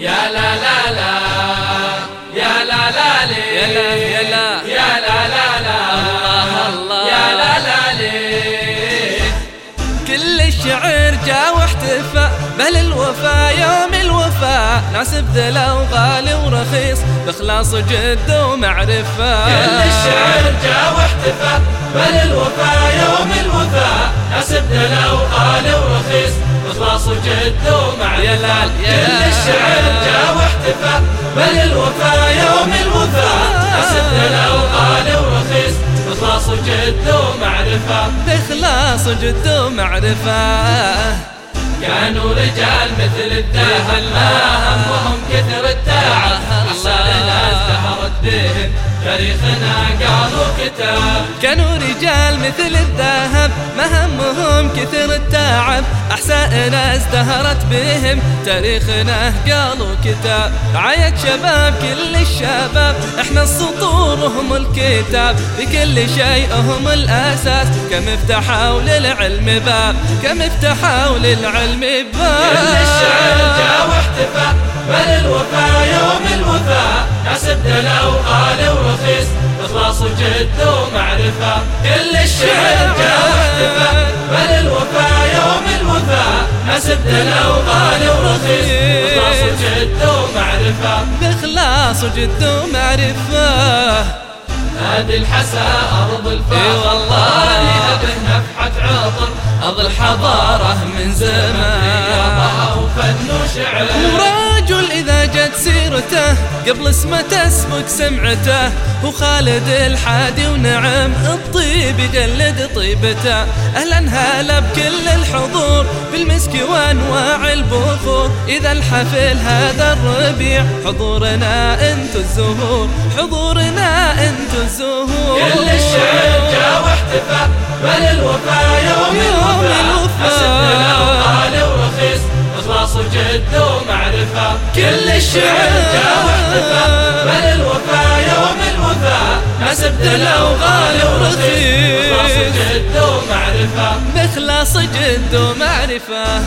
يا لا لا لا. يا لا لا لي. يا لا يا لا. يا لا لا لا. الله الله. يا لا لا لي. كل الشعر جا واحتفى بل الوفا يوم الوفا. ناسب ذلا وغالي ورخيص بإخلاص جد ومعرفة. كل الشعر جا واحتفى بل الوفا يوم الوفا. ناسب دلا وغالي ورخيص بإخلاص وجد لال يا كل. الشعر جا واحتفى بل الوفا يوم الوفا ناسب دلا وغالي ورخيص. بإخلاص وجد ومعرفة. بإخلاص جد ومعرفة. كانوا رجال مثل الذهب ما همهم كثر التعب ازدهرت بهم تاريخنا قالوا كتاب. كانوا رجال مثل الذهب ما همهم كثر التعب أحسائنا ازدهرت بهم. تاريخنا قالوا كتاب. عيت شباب كل الشباب إحنا السطور وهم الكتاب. بكل شيء هم الأساس. كم افتحوا للعلم باب كم افتحوا للعلم باب. كل الشعر جا واحتفى بل الوفا يوم الوفا. ناسب دلا وغالي ورخيص إخلاص وجد ومعرفة. كل الشعر جا دلا وغالي ورخيص. إخلاص وجد ومعرفة. بإخلاص وجد ومعرفة. هذه الحسا أرض إي الفخر والله. الله به نفحة عطر. أرض الحضارة من زمان رياضة وفن وشعر. سيرته قبل اسمه تسبق سمعته. وخالد الحادي ونعم الطيب يجلد طيبته. أهلا هلا بكل الحضور بالمسك وأنواع البخور. إذا الحفل هذا الربيع حضورنا انتو الزهور. حضورنا انتو الزهور. كل الشعر جا واحتفى بل الوفا يوم يوم الوفا. حسبنا وغالي ورخيص إخلاص وجد كل الشعر جا واحتفى بل الوفا يوم الوفا حسب دلا وغالي ورخيص إخلاص وجد ومعرفة. بإخلاص جد ومعرفة.